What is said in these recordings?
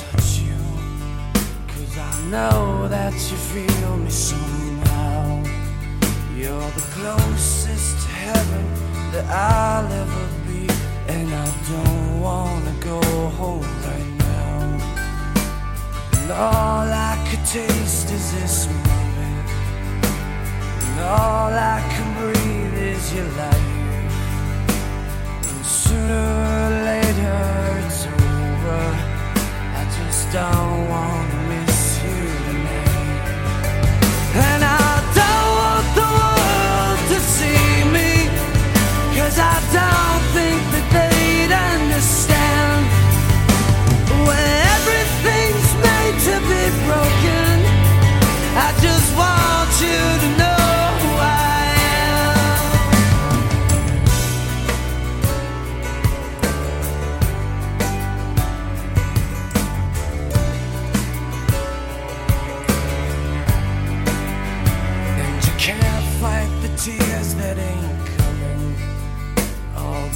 touch you. Cause I know that you feel me somehow. You're the closest to heaven that I'll ever be. And I don't wanna go home right now. And all I could taste is this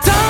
Don't